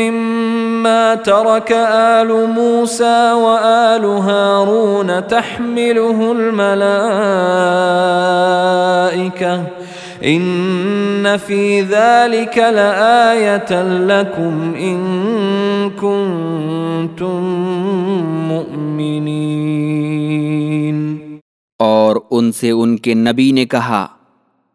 مما ترك آل موسى وآل هارون تحمله الملائكة. إن في ذلك لآية لكم إن كنتم مؤمنين. اور ان سے ان کے نبی نے کہا،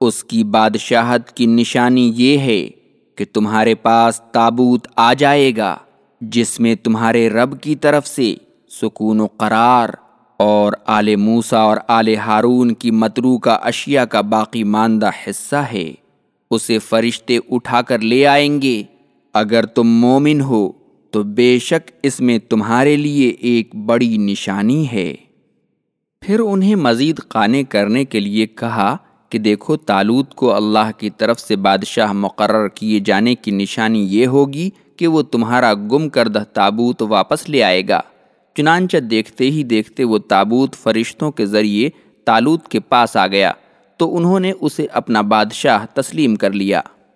اس کی بادشاہت کی نشانی یہ ہے کہ تمہارے پاس تابوت آ جائے گا، جس میں تمہارے رب کی طرف سے سکون و قرار اور آل موسا اور آل ہارون کی مترو کا اشیاء کا باقی ماندہ حصہ ہے۔ اسے فرشتے اٹھا کر لے آئیں گے۔ اگر تم مومن ہو تو بے شک اس میں تمہارے لیے ایک بڑی نشانی ہے۔ پھر انہیں مزید قانے کرنے کے لیے کہا کہ دیکھو تالوت کو اللہ کی طرف سے بادشاہ مقرر کیے جانے کی نشانی یہ ہوگی کہ وہ تمہارا گم کردہ تابوت واپس لے آئے گا۔ چنانچہ دیکھتے ہی دیکھتے وہ تابوت فرشتوں کے ذریعے تالوت کے پاس آ گیا، تو انہوں نے اسے اپنا بادشاہ تسلیم کر لیا۔